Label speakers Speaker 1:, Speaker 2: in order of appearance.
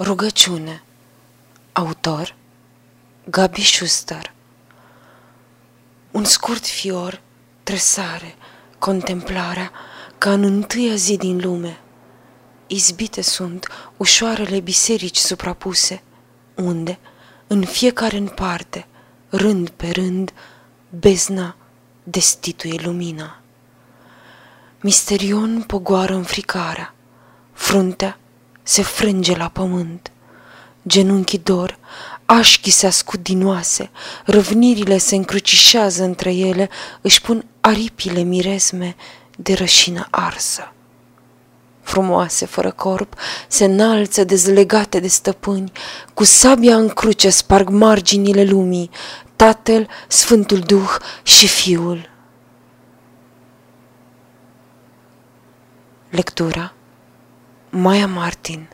Speaker 1: Rugăciune Autor Gabi Schuster Un scurt fior tresare contemplarea ca în întâia zi din lume. Izbite sunt ușoarele biserici suprapuse, unde, în fiecare în parte, rând pe rând, bezna destituie lumina. Misterion pogoară înfricarea, fruntea se frânge la pământ. Genunchii dor, așchii se ascud din oase, răvnirile se încrucișează între ele, își pun aripile miresme de rășină arsă. Frumoase, fără corp, se înalță dezlegate de stăpâni, cu sabia în cruce sparg marginile lumii, Tatăl, Sfântul Duh și Fiul. Lectura Maia Martin